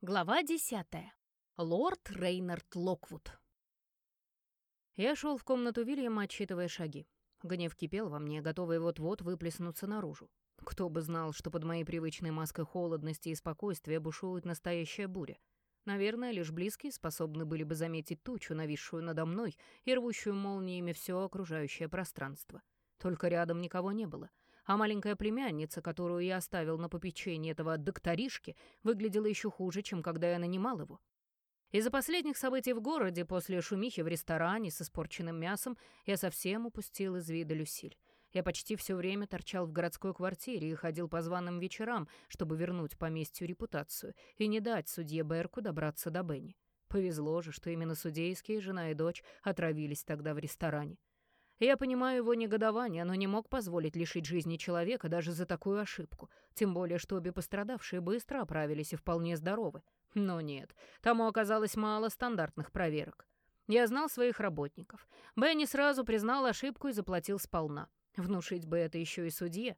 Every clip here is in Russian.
Глава десятая. Лорд Рейнард Локвуд. Я шел в комнату Вильяма, отсчитывая шаги. Гнев кипел во мне, готовый вот-вот выплеснуться наружу. Кто бы знал, что под моей привычной маской холодности и спокойствия бушует настоящая буря. Наверное, лишь близкие способны были бы заметить тучу, нависшую надо мной и рвущую молниями все окружающее пространство. Только рядом никого не было — а маленькая племянница, которую я оставил на попечении этого докторишки, выглядела еще хуже, чем когда я нанимал его. Из-за последних событий в городе, после шумихи в ресторане с испорченным мясом, я совсем упустил из вида Люсиль. Я почти все время торчал в городской квартире и ходил по званым вечерам, чтобы вернуть поместью репутацию и не дать судье Берку добраться до Бенни. Повезло же, что именно судейские жена и дочь отравились тогда в ресторане. Я понимаю его негодование, но не мог позволить лишить жизни человека даже за такую ошибку. Тем более, что обе пострадавшие быстро оправились и вполне здоровы. Но нет, тому оказалось мало стандартных проверок. Я знал своих работников. Бенни сразу признал ошибку и заплатил сполна. Внушить бы это еще и судье.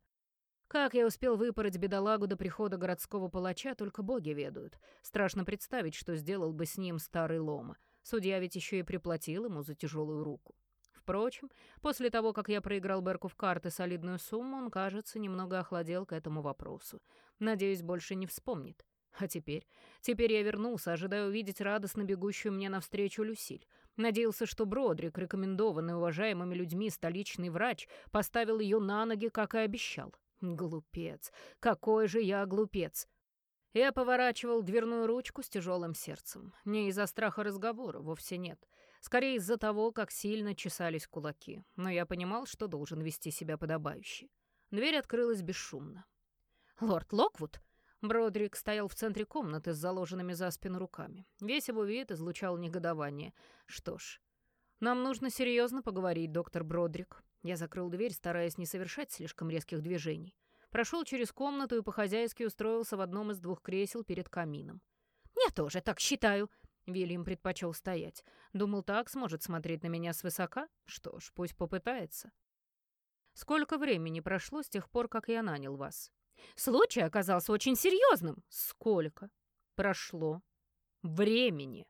Как я успел выпороть бедолагу до прихода городского палача, только боги ведают. Страшно представить, что сделал бы с ним старый Лома. Судья ведь еще и приплатил ему за тяжелую руку. Впрочем, после того, как я проиграл Берку в карты солидную сумму, он, кажется, немного охладел к этому вопросу. Надеюсь, больше не вспомнит. А теперь? Теперь я вернулся, ожидая увидеть радостно бегущую мне навстречу Люсиль. Надеялся, что Бродрик, рекомендованный уважаемыми людьми столичный врач, поставил ее на ноги, как и обещал. Глупец! Какой же я глупец! Я поворачивал дверную ручку с тяжелым сердцем. Не из-за страха разговора, вовсе нет. Скорее из-за того, как сильно чесались кулаки. Но я понимал, что должен вести себя подобающе. Дверь открылась бесшумно. «Лорд Локвуд?» Бродрик стоял в центре комнаты с заложенными за спину руками. Весь его вид излучал негодование. «Что ж, нам нужно серьезно поговорить, доктор Бродрик». Я закрыл дверь, стараясь не совершать слишком резких движений. Прошел через комнату и по-хозяйски устроился в одном из двух кресел перед камином. «Я тоже так считаю», Вильям предпочел стоять. Думал, так сможет смотреть на меня свысока? Что ж, пусть попытается. Сколько времени прошло с тех пор, как я нанял вас? Случай оказался очень серьезным. Сколько? Прошло. Времени.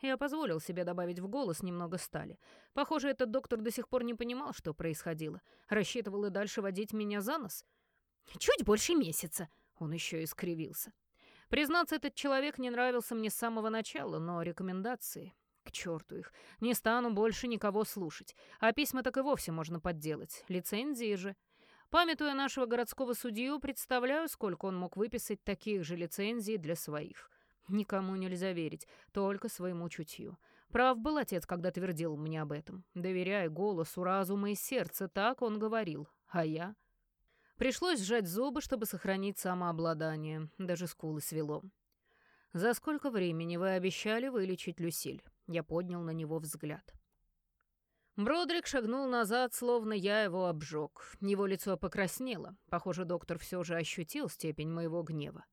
Я позволил себе добавить в голос немного стали. Похоже, этот доктор до сих пор не понимал, что происходило. Рассчитывал и дальше водить меня за нос. Чуть больше месяца. Он еще и скривился. Признаться, этот человек не нравился мне с самого начала, но рекомендации... К черту их. Не стану больше никого слушать. А письма так и вовсе можно подделать. Лицензии же. Памятуя нашего городского судью, представляю, сколько он мог выписать таких же лицензий для своих. Никому нельзя верить, только своему чутью. Прав был отец, когда твердил мне об этом. Доверяй голосу, разума и сердца, так он говорил. А я... Пришлось сжать зубы, чтобы сохранить самообладание. Даже скулы свело. «За сколько времени вы обещали вылечить Люсиль?» Я поднял на него взгляд. Бродрик шагнул назад, словно я его обжег. Его лицо покраснело. Похоже, доктор все же ощутил степень моего гнева.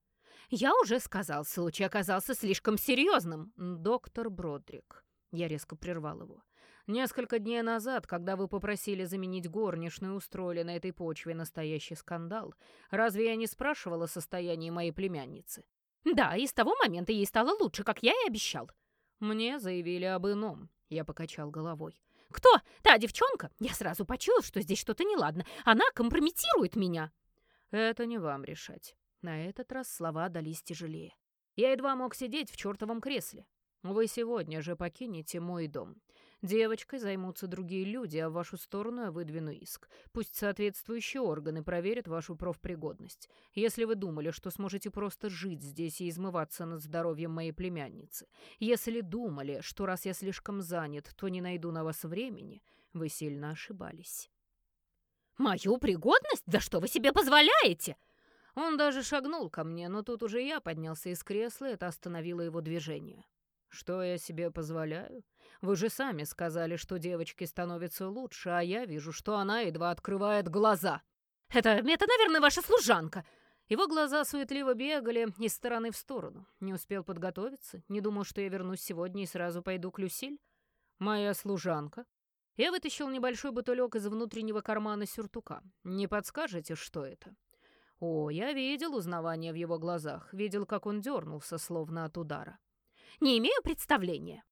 «Я уже сказал, случай оказался слишком серьезным, доктор Бродрик». Я резко прервал его. Несколько дней назад, когда вы попросили заменить горничную, устроили на этой почве настоящий скандал. Разве я не спрашивала о состоянии моей племянницы? Да, и с того момента ей стало лучше, как я и обещал. Мне заявили об ином. Я покачал головой. «Кто? Та девчонка? Я сразу почуял, что здесь что-то неладно. Она компрометирует меня». «Это не вам решать». На этот раз слова дались тяжелее. Я едва мог сидеть в чертовом кресле. Вы сегодня же покинете мой дом. Девочкой займутся другие люди, а в вашу сторону я выдвину иск. Пусть соответствующие органы проверят вашу профпригодность. Если вы думали, что сможете просто жить здесь и измываться над здоровьем моей племянницы, если думали, что раз я слишком занят, то не найду на вас времени, вы сильно ошибались. «Мою пригодность? Да что вы себе позволяете?» Он даже шагнул ко мне, но тут уже я поднялся из кресла, и это остановило его движение. «Что я себе позволяю? Вы же сами сказали, что девочке становится лучше, а я вижу, что она едва открывает глаза». «Это, это, наверное, ваша служанка!» Его глаза суетливо бегали из стороны в сторону. Не успел подготовиться, не думал, что я вернусь сегодня и сразу пойду к Люсиль. «Моя служанка». Я вытащил небольшой бутылек из внутреннего кармана сюртука. «Не подскажете, что это?» О, я видел узнавание в его глазах, видел, как он дернулся, словно от удара. «Не имею представления».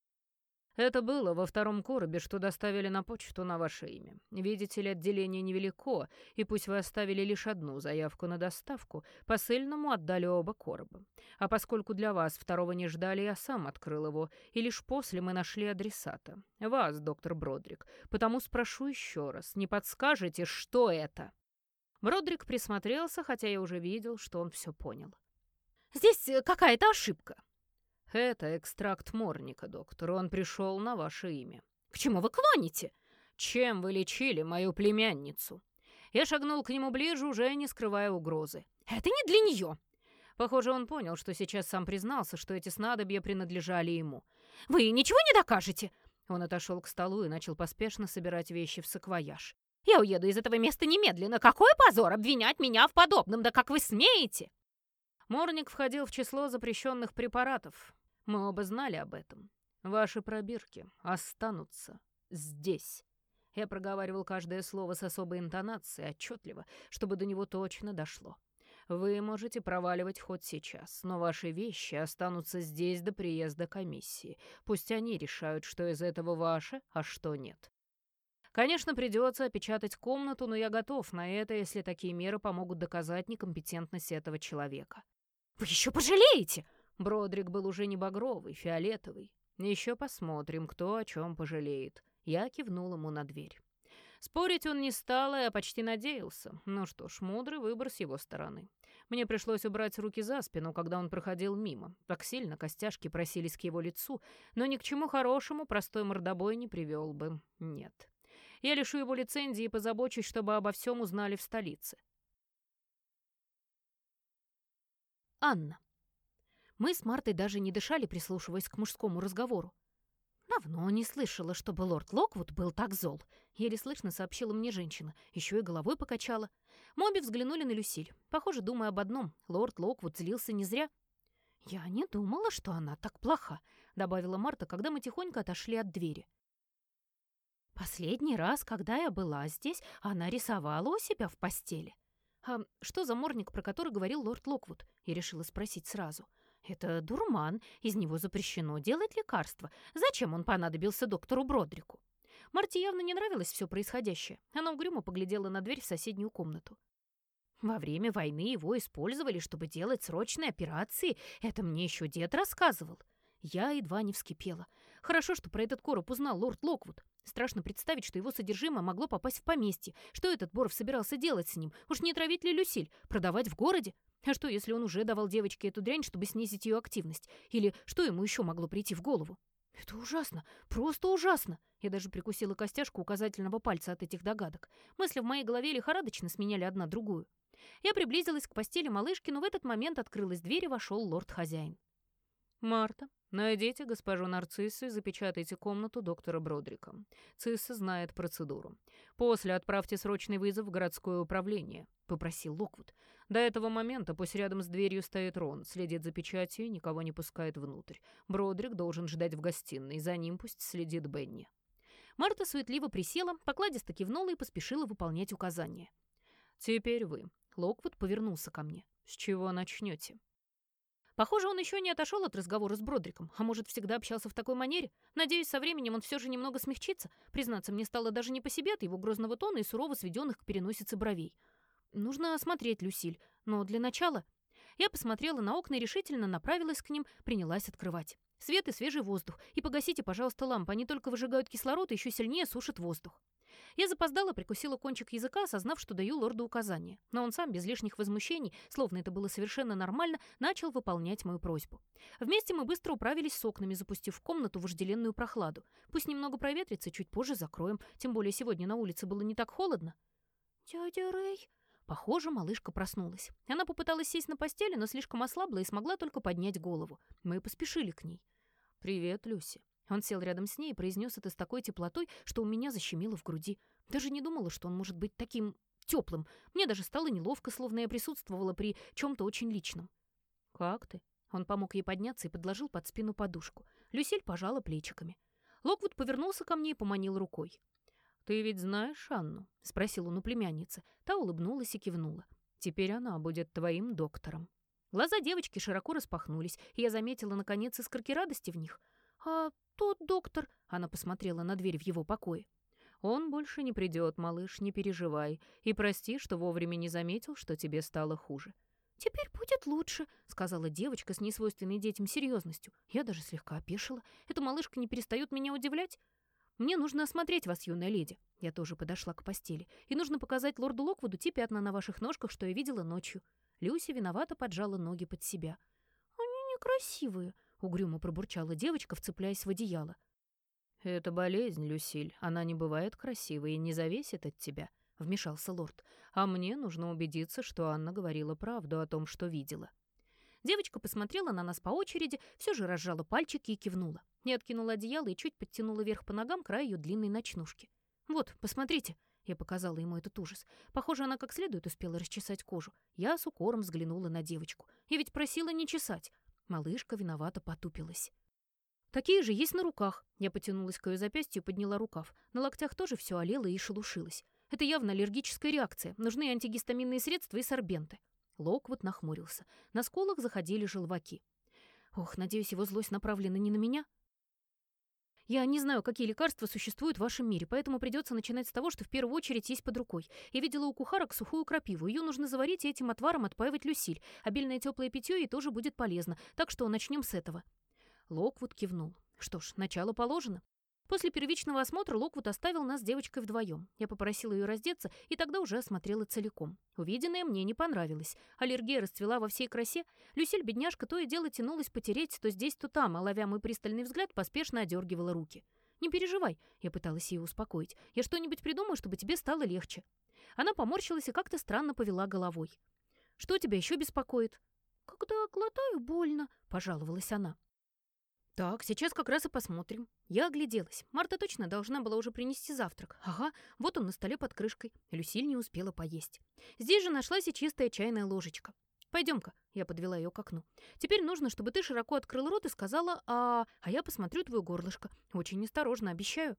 Это было во втором коробе, что доставили на почту на ваше имя. Видите ли, отделение невелико, и пусть вы оставили лишь одну заявку на доставку, посыльному отдали оба короба. А поскольку для вас второго не ждали, я сам открыл его, и лишь после мы нашли адресата. Вас, доктор Бродрик. Потому спрошу еще раз, не подскажете, что это?» Бродрик присмотрелся, хотя я уже видел, что он все понял. «Здесь э, какая-то ошибка». «Это экстракт морника, доктор. Он пришел на ваше имя». «К чему вы клоните?» «Чем вы лечили мою племянницу?» Я шагнул к нему ближе, уже не скрывая угрозы. «Это не для нее!» Похоже, он понял, что сейчас сам признался, что эти снадобья принадлежали ему. «Вы ничего не докажете?» Он отошел к столу и начал поспешно собирать вещи в саквояж. «Я уеду из этого места немедленно. Какой позор обвинять меня в подобном, да как вы смеете!» Морник входил в число запрещенных препаратов. Мы оба знали об этом. Ваши пробирки останутся здесь. Я проговаривал каждое слово с особой интонацией, отчетливо, чтобы до него точно дошло. Вы можете проваливать хоть сейчас, но ваши вещи останутся здесь до приезда комиссии. Пусть они решают, что из этого ваше, а что нет. Конечно, придется опечатать комнату, но я готов на это, если такие меры помогут доказать некомпетентность этого человека. «Вы еще пожалеете!» Бродрик был уже не багровый, фиолетовый. Еще посмотрим, кто о чем пожалеет. Я кивнул ему на дверь. Спорить он не стал, и я почти надеялся. Ну что ж, мудрый выбор с его стороны. Мне пришлось убрать руки за спину, когда он проходил мимо. Так сильно костяшки просились к его лицу, но ни к чему хорошему простой мордобой не привел бы. Нет. Я лишу его лицензии и позабочусь, чтобы обо всем узнали в столице. Анна. Мы с Мартой даже не дышали, прислушиваясь к мужскому разговору. Давно не слышала, чтобы лорд Локвуд был так зол. Еле слышно сообщила мне женщина. Еще и головой покачала. Моби взглянули на Люсиль. Похоже, думая об одном. Лорд Локвуд злился не зря. «Я не думала, что она так плоха», — добавила Марта, когда мы тихонько отошли от двери. «Последний раз, когда я была здесь, она рисовала у себя в постели». «А что за морник, про который говорил лорд Локвуд?» Я решила спросить сразу. «Это дурман, из него запрещено делать лекарства. Зачем он понадобился доктору Бродрику?» Марте явно не нравилось все происходящее. Она угрюмо поглядела на дверь в соседнюю комнату. Во время войны его использовали, чтобы делать срочные операции. Это мне еще дед рассказывал. Я едва не вскипела. Хорошо, что про этот короб узнал лорд Локвуд. Страшно представить, что его содержимое могло попасть в поместье. Что этот Боров собирался делать с ним? Уж не травить ли Люсиль? Продавать в городе? А что, если он уже давал девочке эту дрянь, чтобы снизить ее активность? Или что ему еще могло прийти в голову? Это ужасно, просто ужасно. Я даже прикусила костяшку указательного пальца от этих догадок. Мысли в моей голове лихорадочно сменяли одна другую. Я приблизилась к постели малышки, но в этот момент открылась дверь и вошел лорд-хозяин. «Марта, найдите госпожу Нарциссу и запечатайте комнату доктора Бродрика. Цисса знает процедуру. После отправьте срочный вызов в городское управление», — попросил Локвуд. До этого момента пусть рядом с дверью стоит Рон, следит за печатью и никого не пускает внутрь. Бродрик должен ждать в гостиной, за ним пусть следит Бенни. Марта суетливо присела, покладисто кивнула и поспешила выполнять указания. «Теперь вы». Локвуд повернулся ко мне. «С чего начнете?» Похоже, он еще не отошел от разговора с Бродриком, а может, всегда общался в такой манере. Надеюсь, со временем он все же немного смягчится. Признаться, мне стало даже не по себе от его грозного тона и сурово сведенных к переносице бровей. Нужно осмотреть Люсиль, но для начала... Я посмотрела на окна и решительно направилась к ним, принялась открывать. Свет и свежий воздух. И погасите, пожалуйста, лампы, они только выжигают кислород и еще сильнее сушат воздух. Я запоздала, прикусила кончик языка, осознав, что даю лорду указания. Но он сам, без лишних возмущений, словно это было совершенно нормально, начал выполнять мою просьбу. Вместе мы быстро управились с окнами, запустив в комнату вожделенную прохладу. Пусть немного проветрится, чуть позже закроем, тем более сегодня на улице было не так холодно. «Дядя Рэй!» Похоже, малышка проснулась. Она попыталась сесть на постели, но слишком ослабла и смогла только поднять голову. Мы поспешили к ней. «Привет, Люси», он сел рядом с ней и произнес это с такой теплотой, что у меня защемило в груди. Даже не думала, что он может быть таким теплым. Мне даже стало неловко, словно я присутствовала при чем-то очень личном. «Как ты?» Он помог ей подняться и подложил под спину подушку. Люсиль пожала плечиками. Локвуд повернулся ко мне и поманил рукой. «Ты ведь знаешь Анну?» — спросил он у племянницы. Та улыбнулась и кивнула. Теперь она будет твоим доктором». Глаза девочки широко распахнулись, и я заметила, наконец, искорки радости в них. «А тот доктор...» — она посмотрела на дверь в его покое. «Он больше не придет, малыш, не переживай. И прости, что вовремя не заметил, что тебе стало хуже». «Теперь будет лучше», — сказала девочка с несвойственной детям серьезностью. Я даже слегка опешила. Эта малышка не перестает меня удивлять. «Мне нужно осмотреть вас, юная леди». Я тоже подошла к постели. «И нужно показать лорду Локвуду те пятна на ваших ножках, что я видела ночью». Люси виновато поджала ноги под себя. «Они некрасивые», — угрюмо пробурчала девочка, вцепляясь в одеяло. «Это болезнь, Люсиль. Она не бывает красивой и не зависит от тебя», — вмешался лорд. «А мне нужно убедиться, что Анна говорила правду о том, что видела». Девочка посмотрела на нас по очереди, все же разжала пальчики и кивнула. Я откинула одеяло и чуть подтянула вверх по ногам край ее длинной ночнушки. «Вот, посмотрите», — я показала ему этот ужас. Похоже, она как следует успела расчесать кожу. Я с укором взглянула на девочку. Я ведь просила не чесать. Малышка виновато потупилась. Такие же есть на руках. Я потянулась к ее запястью и подняла рукав. На локтях тоже все олело и шелушилось. Это явно аллергическая реакция. Нужны антигистаминные средства и сорбенты. Локвуд нахмурился. На сколах заходили желваки. Ох, надеюсь, его злость направлена не на меня. Я не знаю, какие лекарства существуют в вашем мире, поэтому придется начинать с того, что в первую очередь есть под рукой. Я видела у кухарок сухую крапиву. Ее нужно заварить и этим отваром отпаивать Люсиль. Обильное теплое питье ей тоже будет полезно. Так что начнем с этого. Локвуд кивнул. Что ж, начало положено. После первичного осмотра Локвуд оставил нас с девочкой вдвоем. Я попросила ее раздеться, и тогда уже осмотрела целиком. Увиденное мне не понравилось. Аллергия расцвела во всей красе. Люсиль, бедняжка, то и дело тянулась потереть то здесь, то там, а ловя мой пристальный взгляд, поспешно одергивала руки. «Не переживай», — я пыталась ее успокоить. «Я что-нибудь придумаю, чтобы тебе стало легче». Она поморщилась и как-то странно повела головой. «Что тебя еще беспокоит?» «Когда глотаю, больно», — пожаловалась она. Так, сейчас как раз и посмотрим. Я огляделась. Марта точно должна была уже принести завтрак. Ага, вот он на столе под крышкой. Люсиль не успела поесть. Здесь же нашлась и чистая чайная ложечка. Пойдем-ка, я подвела ее к окну. Теперь нужно, чтобы ты широко открыл рот и сказала «а...» А я посмотрю твое горлышко. Очень осторожно, обещаю.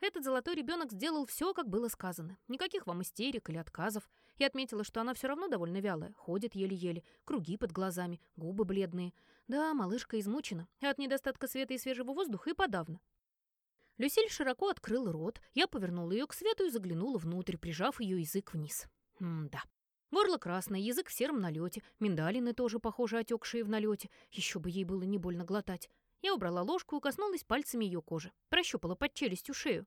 Этот золотой ребенок сделал все, как было сказано. Никаких вам истерик или отказов. Я отметила, что она все равно довольно вялая, ходит еле-еле, круги под глазами, губы бледные. Да, малышка измучена, от недостатка света и свежего воздуха и подавно. Люсиль широко открыл рот, я повернула ее к свету и заглянула внутрь, прижав ее язык вниз. М-да. Горло красное, язык в сером налете, миндалины тоже, похоже, отекшие в налете. Еще бы ей было не больно глотать. Я убрала ложку и коснулась пальцами ее кожи. Прощупала под челюстью шею.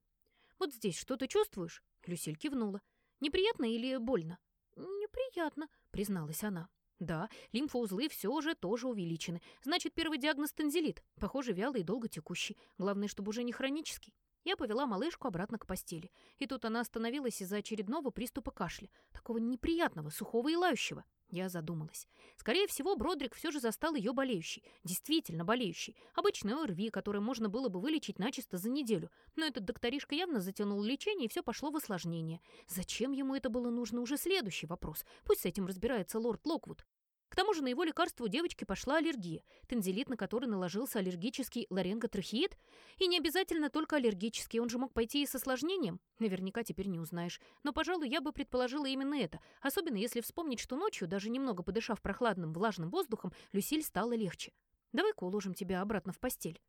«Вот здесь что ты чувствуешь?» Люсиль кивнула. «Неприятно или больно?» «Неприятно», — призналась она. «Да, лимфоузлы все же тоже увеличены. Значит, первый диагноз танзелит. Похоже, вялый и долго текущий. Главное, чтобы уже не хронический». Я повела малышку обратно к постели. И тут она остановилась из-за очередного приступа кашля. Такого неприятного, сухого и лающего. Я задумалась. Скорее всего, Бродрик все же застал ее болеющей. Действительно болеющей. Обычной ОРВИ, которое можно было бы вылечить начисто за неделю. Но этот докторишка явно затянул лечение, и все пошло в осложнение. Зачем ему это было нужно, уже следующий вопрос. Пусть с этим разбирается лорд Локвуд. К тому же на его лекарство у девочки пошла аллергия, тензилит, на который наложился аллергический ларинготрахеид, и не обязательно только аллергический, он же мог пойти и с осложнением. Наверняка теперь не узнаешь. Но, пожалуй, я бы предположила именно это, особенно если вспомнить, что ночью, даже немного подышав прохладным влажным воздухом, Люсиль стало легче. Давай-ка уложим тебя обратно в постель.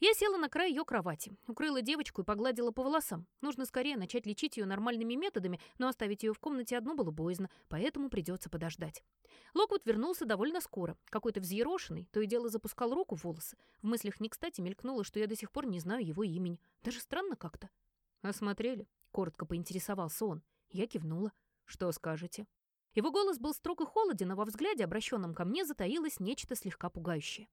Я села на край ее кровати, укрыла девочку и погладила по волосам. Нужно скорее начать лечить ее нормальными методами, но оставить ее в комнате одну было боязно, поэтому придется подождать. Локвуд вернулся довольно скоро, какой-то взъерошенный, то и дело запускал руку в волосы. В мыслях не кстати мелькнуло, что я до сих пор не знаю его имени. Даже странно как-то. «Осмотрели?» — коротко поинтересовался он. Я кивнула. «Что скажете?» Его голос был строг и холоден, а во взгляде, обращенном ко мне, затаилось нечто слегка пугающее.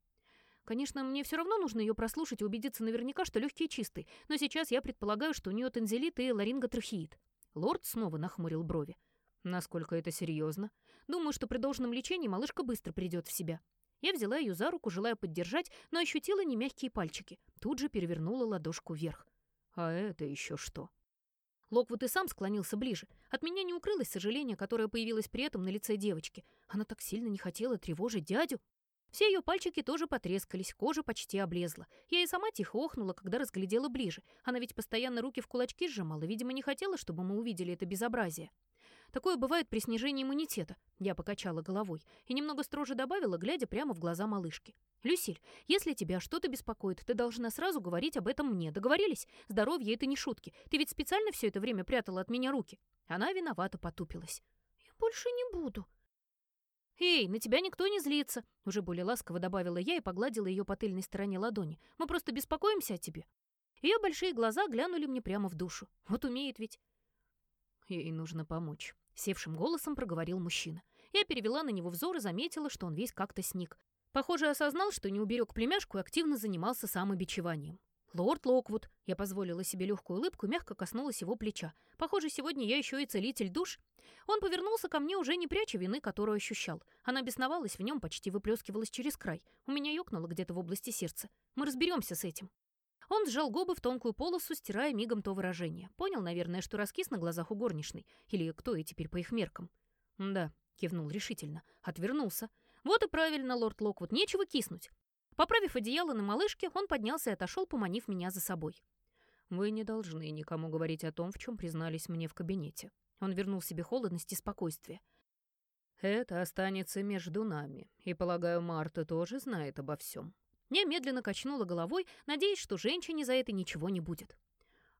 Конечно, мне все равно нужно ее прослушать и убедиться наверняка, что легкие чистые, но сейчас я предполагаю, что у нее тензилит и ларинготрахеид. Лорд снова нахмурил брови. Насколько это серьезно? Думаю, что при должном лечении малышка быстро придет в себя. Я взяла ее за руку, желая поддержать, но ощутила немягкие пальчики. Тут же перевернула ладошку вверх. А это еще что? Локвуд и сам склонился ближе. От меня не укрылось сожаление, которое появилось при этом на лице девочки. Она так сильно не хотела тревожить дядю. Все ее пальчики тоже потрескались, кожа почти облезла. Я и сама тихо охнула, когда разглядела ближе. Она ведь постоянно руки в кулачки сжимала, видимо, не хотела, чтобы мы увидели это безобразие. Такое бывает при снижении иммунитета. Я покачала головой и немного строже добавила, глядя прямо в глаза малышки. «Люсиль, если тебя что-то беспокоит, ты должна сразу говорить об этом мне. Договорились? Здоровье — это не шутки. Ты ведь специально все это время прятала от меня руки?» Она виновато потупилась. «Я больше не буду». «Эй, на тебя никто не злится», — уже более ласково добавила я и погладила ее по тыльной стороне ладони. «Мы просто беспокоимся о тебе». Ее большие глаза глянули мне прямо в душу. Вот умеет ведь. Ей нужно помочь. Севшим голосом проговорил мужчина. Я перевела на него взор и заметила, что он весь как-то сник. Похоже, осознал, что не уберег племяшку и активно занимался самобичеванием. «Лорд Локвуд», я позволила себе легкую улыбку и мягко коснулась его плеча. «Похоже, сегодня я еще и целитель душ». Он повернулся ко мне, уже не пряча вины, которую ощущал. Она бесновалась в нем, почти выплескивалась через край. У меня ёкнуло где-то в области сердца. Мы разберемся с этим. Он сжал губы в тонкую полосу, стирая мигом то выражение. Понял, наверное, что раскис на глазах у горничной. Или кто и теперь по их меркам. «Да», — кивнул решительно. Отвернулся. «Вот и правильно, лорд Локвуд, нечего киснуть». Поправив одеяло на малышке, он поднялся и отошел, поманив меня за собой. «Вы не должны никому говорить о том, в чем признались мне в кабинете». Он вернул себе холодность и спокойствие. «Это останется между нами, и, полагаю, Марта тоже знает обо всем. Я медленно качнула головой, надеясь, что женщине за это ничего не будет.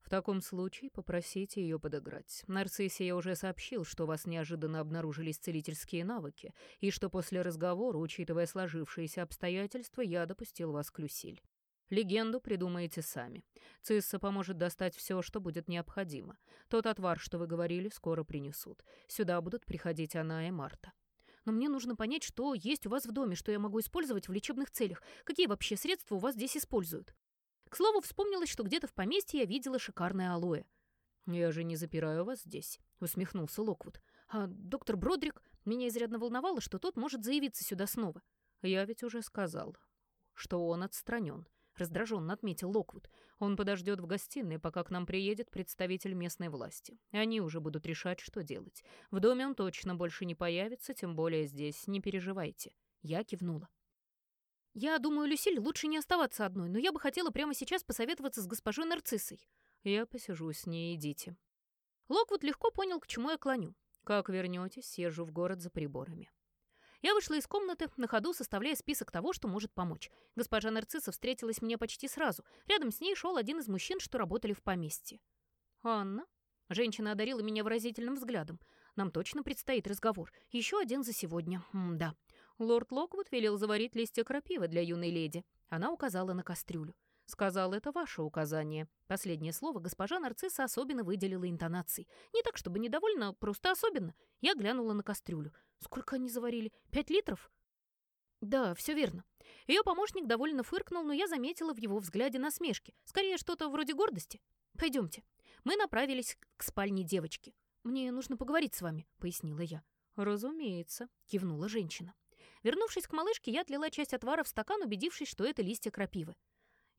В таком случае попросите ее подыграть. Нарциссе я уже сообщил, что у вас неожиданно обнаружились целительские навыки, и что после разговора, учитывая сложившиеся обстоятельства, я допустил вас к Люсиль. Легенду придумаете сами. Цисса поможет достать все, что будет необходимо. Тот отвар, что вы говорили, скоро принесут. Сюда будут приходить она и Марта но мне нужно понять, что есть у вас в доме, что я могу использовать в лечебных целях. Какие вообще средства у вас здесь используют? К слову, вспомнилось, что где-то в поместье я видела шикарное алоэ. «Я же не запираю вас здесь», — усмехнулся Локвуд. «А доктор Бродрик меня изрядно волновало, что тот может заявиться сюда снова». «Я ведь уже сказал, что он отстранен», — раздраженно отметил Локвуд. «Он подождет в гостиной, пока к нам приедет представитель местной власти. Они уже будут решать, что делать. В доме он точно больше не появится, тем более здесь. Не переживайте». Я кивнула. «Я думаю, Люсиль, лучше не оставаться одной, но я бы хотела прямо сейчас посоветоваться с госпожой Нарциссой». «Я посижу с ней, идите». Локвуд легко понял, к чему я клоню. «Как вернетесь, съезжу в город за приборами». Я вышла из комнаты, на ходу составляя список того, что может помочь. Госпожа Нарцисса встретилась мне почти сразу. Рядом с ней шел один из мужчин, что работали в поместье. «Анна?» Женщина одарила меня выразительным взглядом. «Нам точно предстоит разговор. Еще один за сегодня. М да». Лорд Локвуд велел заварить листья крапивы для юной леди. Она указала на кастрюлю. Сказал, это ваше указание. Последнее слово госпожа Нарцисса особенно выделила интонацией. Не так, чтобы недовольна, просто особенно. Я глянула на кастрюлю. Сколько они заварили? Пять литров? Да, все верно. Ее помощник довольно фыркнул, но я заметила в его взгляде насмешки. Скорее, что-то вроде гордости. Пойдемте. Мы направились к спальне девочки. «Мне нужно поговорить с вами», — пояснила я. «Разумеется», — кивнула женщина. Вернувшись к малышке, я отлила часть отвара в стакан, убедившись, что это листья крапивы.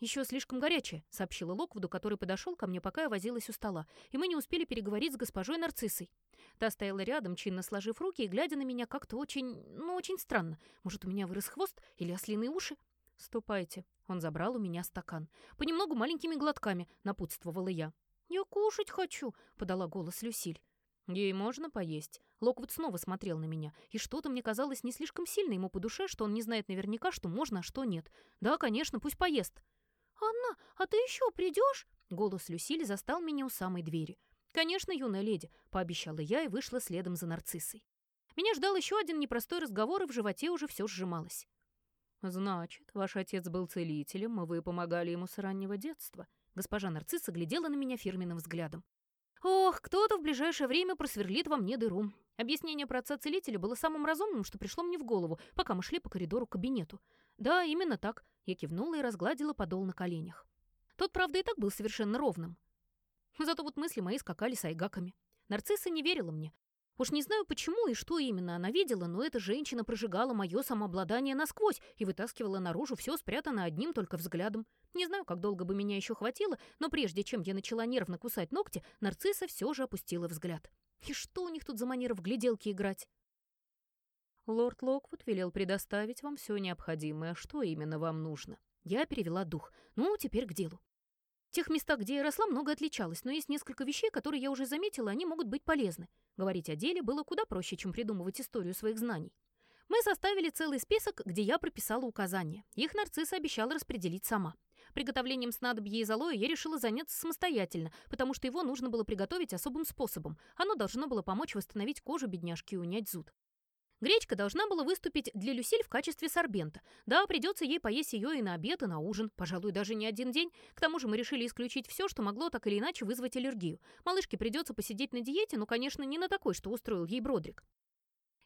«Еще слишком горячее», — сообщила Локвуду, который подошел ко мне, пока я возилась у стола, и мы не успели переговорить с госпожой Нарциссой. Та стояла рядом, чинно сложив руки и глядя на меня как-то очень, ну, очень странно. Может, у меня вырос хвост или ослиные уши? «Ступайте». Он забрал у меня стакан. Понемногу маленькими глотками, напутствовала я. «Я кушать хочу», — подала голос Люсиль. «Ей можно поесть?» Локвуд снова смотрел на меня, и что-то мне казалось не слишком сильно ему по душе, что он не знает наверняка, что можно, а что нет. «Да, конечно, пусть поест». «Анна, а ты еще придешь?» Голос Люсили застал меня у самой двери. «Конечно, юная леди», — пообещала я и вышла следом за нарциссой. Меня ждал еще один непростой разговор, и в животе уже все сжималось. «Значит, ваш отец был целителем, и вы помогали ему с раннего детства?» Госпожа нарцисса глядела на меня фирменным взглядом. «Ох, кто-то в ближайшее время просверлит во мне дыру». Объяснение про отца-целителя было самым разумным, что пришло мне в голову, пока мы шли по коридору к кабинету. «Да, именно так. Я кивнула и разгладила подол на коленях. Тот, правда, и так был совершенно ровным. Зато вот мысли мои скакали с айгаками. Нарцисса не верила мне. Уж не знаю почему и что именно она видела, но эта женщина прожигала мое самообладание насквозь и вытаскивала наружу все спрятанное одним только взглядом. Не знаю, как долго бы меня еще хватило, но прежде чем я начала нервно кусать ногти, нарцисса все же опустила взгляд. И что у них тут за манера в гляделки играть? Лорд Локвуд велел предоставить вам все необходимое, что именно вам нужно. Я перевела дух. Ну, теперь к делу. Тех местах, где я росла, много отличалось, но есть несколько вещей, которые я уже заметила, они могут быть полезны. Говорить о деле было куда проще, чем придумывать историю своих знаний. Мы составили целый список, где я прописала указания. Их нарцисса обещала распределить сама. Приготовлением снадобья из алоэ я решила заняться самостоятельно, потому что его нужно было приготовить особым способом. Оно должно было помочь восстановить кожу бедняжки и унять зуд. Гречка должна была выступить для Люсиль в качестве сорбента. Да, придется ей поесть ее и на обед, и на ужин, пожалуй, даже не один день. К тому же мы решили исключить все, что могло так или иначе вызвать аллергию. Малышке придется посидеть на диете, но, конечно, не на такой, что устроил ей Бродрик.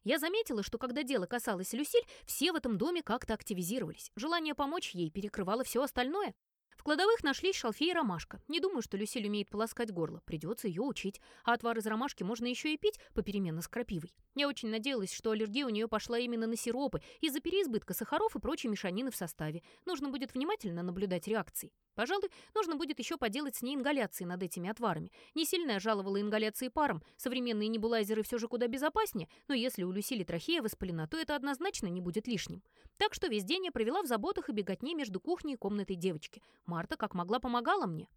Я заметила, что когда дело касалось Люсиль, все в этом доме как-то активизировались. Желание помочь ей перекрывало все остальное. В кладовых нашлись шалфей и ромашка. Не думаю, что Люсиль умеет полоскать горло. Придется ее учить. А отвар из ромашки можно еще и пить, попеременно с крапивой. Я очень надеялась, что аллергия у нее пошла именно на сиропы из-за переизбытка сахаров и прочей мешанины в составе. Нужно будет внимательно наблюдать реакции. Пожалуй, нужно будет еще поделать с ней ингаляции над этими отварами. Не сильно я жаловала ингаляции паром. Современные небулайзеры все же куда безопаснее, но если у Люсили трахея воспалена, то это однозначно не будет лишним. Так что весь день я провела в заботах и беготне между кухней и комнатой девочки. Марта как могла помогала мне.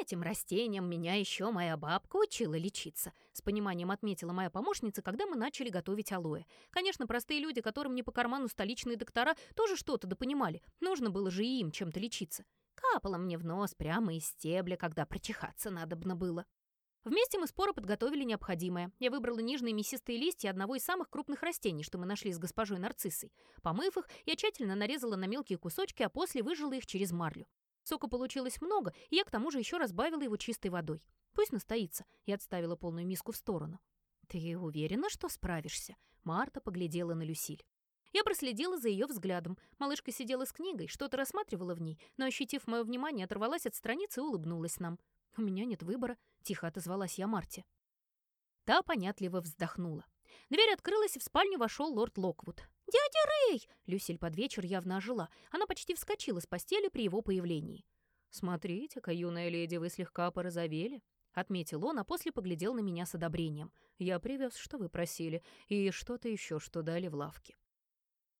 Этим растением меня еще моя бабка учила лечиться. С пониманием отметила моя помощница, когда мы начали готовить алоэ. Конечно, простые люди, которым не по карману столичные доктора, тоже что-то допонимали. Нужно было же и им чем-то лечиться. Капало мне в нос прямо из стебля, когда прочихаться надобно было. Вместе мы споро подготовили необходимое. Я выбрала нежные мясистые листья одного из самых крупных растений, что мы нашли с госпожой нарциссой. Помыв их, я тщательно нарезала на мелкие кусочки, а после выжила их через марлю. Сока получилось много, и я к тому же еще разбавила его чистой водой. Пусть настоится. Я отставила полную миску в сторону. «Ты уверена, что справишься?» Марта поглядела на Люсиль. Я проследила за ее взглядом. Малышка сидела с книгой, что-то рассматривала в ней, но, ощутив мое внимание, оторвалась от страницы и улыбнулась нам. «У меня нет выбора», — тихо отозвалась я Марте. Та понятливо вздохнула. Дверь открылась, и в спальню вошел лорд Локвуд. «Дядя Рэй!» Люсиль под вечер явно ожила. Она почти вскочила с постели при его появлении. «Смотрите-ка, юная леди, вы слегка порозовели», — отметил он, а после поглядел на меня с одобрением. «Я привез, что вы просили, и что-то еще, что дали в лавке».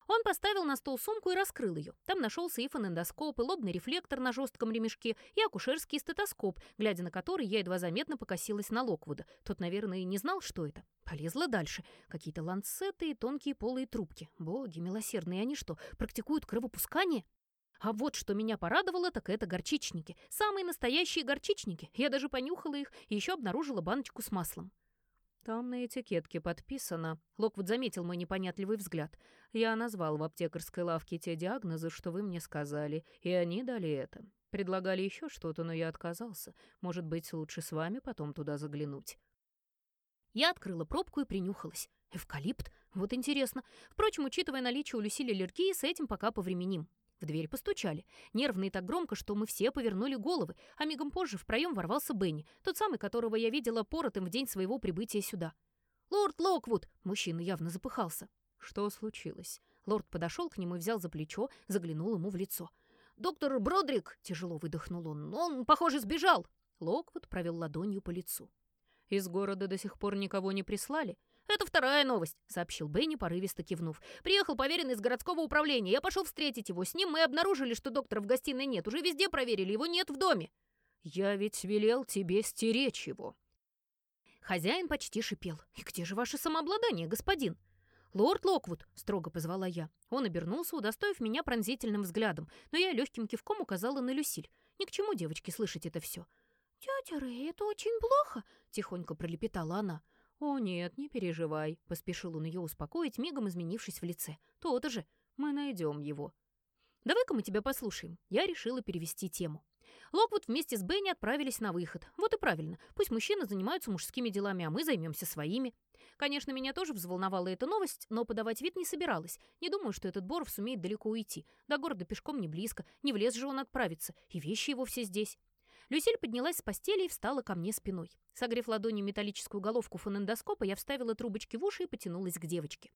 Он поставил на стол сумку и раскрыл ее. Там нашелся и фонендоскоп, и лобный рефлектор на жестком ремешке, и акушерский стетоскоп, глядя на который я едва заметно покосилась на Локвуда. Тот, наверное, и не знал, что это. Полезла дальше. Какие-то ланцеты и тонкие полые трубки. Боги милосердные, они что, практикуют кровопускание? А вот что меня порадовало, так это горчичники. Самые настоящие горчичники. Я даже понюхала их и еще обнаружила баночку с маслом. «Там на этикетке подписано». Локвуд заметил мой непонятливый взгляд. «Я назвал в аптекарской лавке те диагнозы, что вы мне сказали, и они дали это. Предлагали еще что-то, но я отказался. Может быть, лучше с вами потом туда заглянуть». Я открыла пробку и принюхалась. Эвкалипт? Вот интересно. Впрочем, учитывая наличие у Люсили аллергии, с этим пока повременим. В дверь постучали. Нервно и так громко, что мы все повернули головы, а мигом позже в проем ворвался Бенни, тот самый, которого я видела поротым в день своего прибытия сюда. «Лорд Локвуд!» Мужчина явно запыхался. «Что случилось?» Лорд подошел к нему и взял за плечо, заглянул ему в лицо. «Доктор Бродрик!» — тяжело выдохнул он. «Он, похоже, сбежал!» Локвуд провел ладонью по лицу. «Из города до сих пор никого не прислали?» «Это вторая новость», — сообщил Бенни, порывисто кивнув. «Приехал поверенный из городского управления. Я пошел встретить его. С ним мы обнаружили, что доктора в гостиной нет. Уже везде проверили, его нет в доме». «Я ведь велел тебе стеречь его». Хозяин почти шипел. «И где же ваше самообладание, господин?» «Лорд Локвуд», — строго позвала я. Он обернулся, удостоив меня пронзительным взглядом, но я легким кивком указала на Люсиль. Ни к чему девочке слышать это все. «Тетя Рэй, это очень плохо», — тихонько пролепетала она. «О, нет, не переживай», — поспешил он ее успокоить, мигом изменившись в лице. «То-то же, мы найдем его». «Давай-ка мы тебя послушаем». Я решила перевести тему. Локвуд вместе с Бенни отправились на выход. Вот и правильно. Пусть мужчины занимаются мужскими делами, а мы займемся своими. Конечно, меня тоже взволновала эта новость, но подавать вид не собиралась. Не думаю, что этот Боров сумеет далеко уйти. До города пешком не близко, не в лес же он отправится, и вещи его все здесь. Люсиль поднялась с постели и встала ко мне спиной. Согрев ладонью металлическую головку фонендоскопа, я вставила трубочки в уши и потянулась к девочке.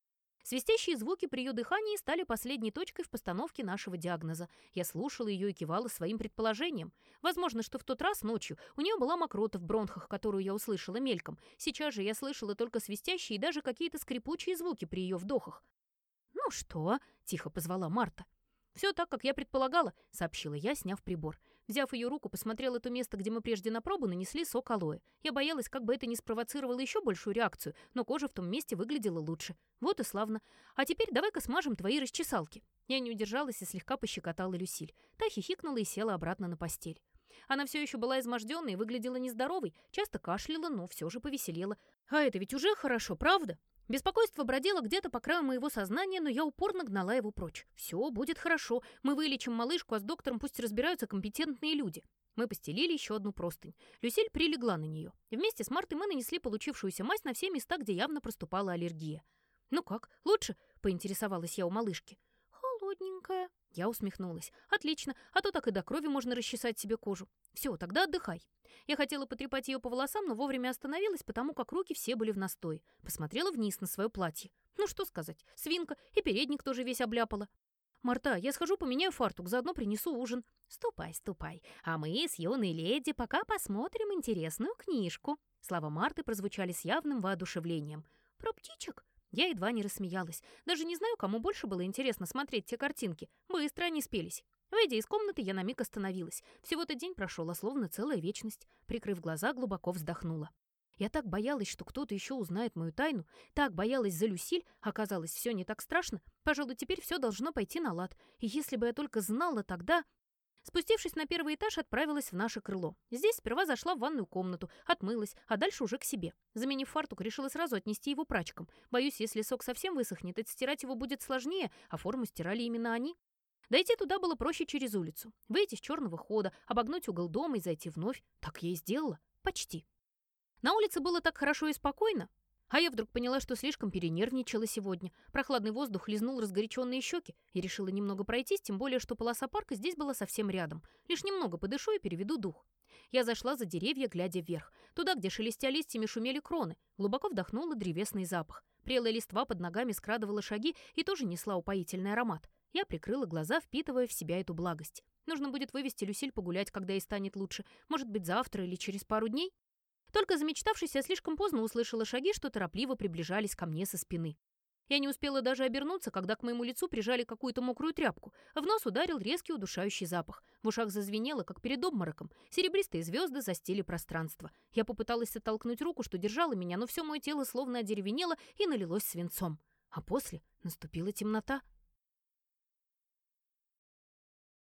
Свистящие звуки при ее дыхании стали последней точкой в постановке нашего диагноза. Я слушала ее и кивала своим предположением. Возможно, что в тот раз ночью у нее была мокрота в бронхах, которую я услышала мельком. Сейчас же я слышала только свистящие и даже какие-то скрипучие звуки при ее вдохах. «Ну что?» — тихо позвала Марта. «Все так, как я предполагала», — сообщила я, сняв прибор. Взяв ее руку, посмотрела то место, где мы прежде на пробу нанесли сок алоэ. Я боялась, как бы это не спровоцировало еще большую реакцию, но кожа в том месте выглядела лучше. Вот и славно. А теперь давай-ка смажем твои расчесалки. Я не удержалась и слегка пощекотала Люсиль. Та хихикнула и села обратно на постель. Она все еще была изможденной и выглядела нездоровой, часто кашляла, но все же повеселела. А это ведь уже хорошо, правда? Беспокойство бродило где-то по краю моего сознания, но я упорно гнала его прочь. «Все будет хорошо. Мы вылечим малышку, а с доктором пусть разбираются компетентные люди». Мы постелили еще одну простынь. Люсиль прилегла на нее. Вместе с Мартой мы нанесли получившуюся мазь на все места, где явно проступала аллергия. «Ну как, лучше?» — поинтересовалась я у малышки. «Холодненькая». Я усмехнулась. «Отлично, а то так и до крови можно расчесать себе кожу. Все, тогда отдыхай». Я хотела потрепать ее по волосам, но вовремя остановилась, потому как руки все были в настой. Посмотрела вниз на свое платье. Ну что сказать, свинка, и передник тоже весь обляпала. «Марта, я схожу поменяю фартук, заодно принесу ужин». «Ступай, ступай, а мы с юной леди пока посмотрим интересную книжку». Слова Марты прозвучали с явным воодушевлением. «Про птичек?» Я едва не рассмеялась. Даже не знаю, кому больше было интересно смотреть те картинки. Быстро они спелись. Выйдя из комнаты, я на миг остановилась. Всего-то день прошел, а словно целая вечность. Прикрыв глаза, глубоко вздохнула. Я так боялась, что кто-то еще узнает мою тайну, так боялась за Люсиль, оказалось, все не так страшно. Пожалуй, теперь все должно пойти на лад. И если бы я только знала тогда... Спустившись на первый этаж, отправилась в наше крыло. Здесь сперва зашла в ванную комнату, отмылась, а дальше уже к себе. Заменив фартук, решила сразу отнести его прачкам. Боюсь, если сок совсем высохнет, отстирать его будет сложнее, а форму стирали именно они. Дойти туда было проще через улицу. Выйти с черного хода, обогнуть угол дома и зайти вновь. Так я и сделала. Почти. На улице было так хорошо и спокойно. А я вдруг поняла, что слишком перенервничала сегодня. Прохладный воздух лизнул разгоряченные щеки и решила немного пройтись, тем более, что полоса парка здесь была совсем рядом. Лишь немного подышу и переведу дух. Я зашла за деревья, глядя вверх. Туда, где шелестя листьями шумели кроны. Глубоко вдохнула древесный запах. Прелая листва под ногами скрадывала шаги и тоже несла упоительный аромат. Я прикрыла глаза, впитывая в себя эту благость. Нужно будет вывести Люсиль погулять, когда ей станет лучше. Может быть, завтра или через пару дней? Только замечтавшись, я слишком поздно услышала шаги, что торопливо приближались ко мне со спины. Я не успела даже обернуться, когда к моему лицу прижали какую-то мокрую тряпку. В нос ударил резкий удушающий запах. В ушах зазвенело, как перед обмороком. Серебристые звезды застили пространство. Я попыталась оттолкнуть руку, что держала меня, но все мое тело словно одеревенело и налилось свинцом. А после наступила темнота —